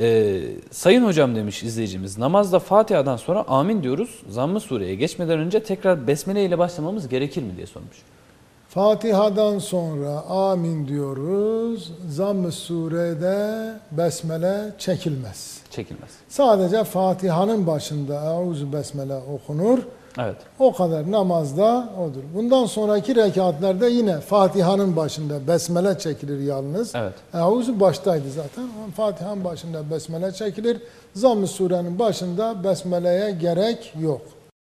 Ee, sayın hocam demiş izleyicimiz namazda Fatiha'dan sonra amin diyoruz. Zamm-ı sureye geçmeden önce tekrar besmele ile başlamamız gerekir mi diye sormuş. Fatiha'dan sonra amin diyoruz. Zamm-ı surede besmele çekilmez. Çekilmez. Sadece Fatiha'nın başında Euzu Besmele okunur. Evet. O kadar namazda odur. Bundan sonraki rekatlerde yine Fatiha'nın başında besmele çekilir yalnız. Evet. Euzu baştaydı zaten. Fatiha'nın başında besmele çekilir. Zamm-ı surenin başında besmeleye gerek yok.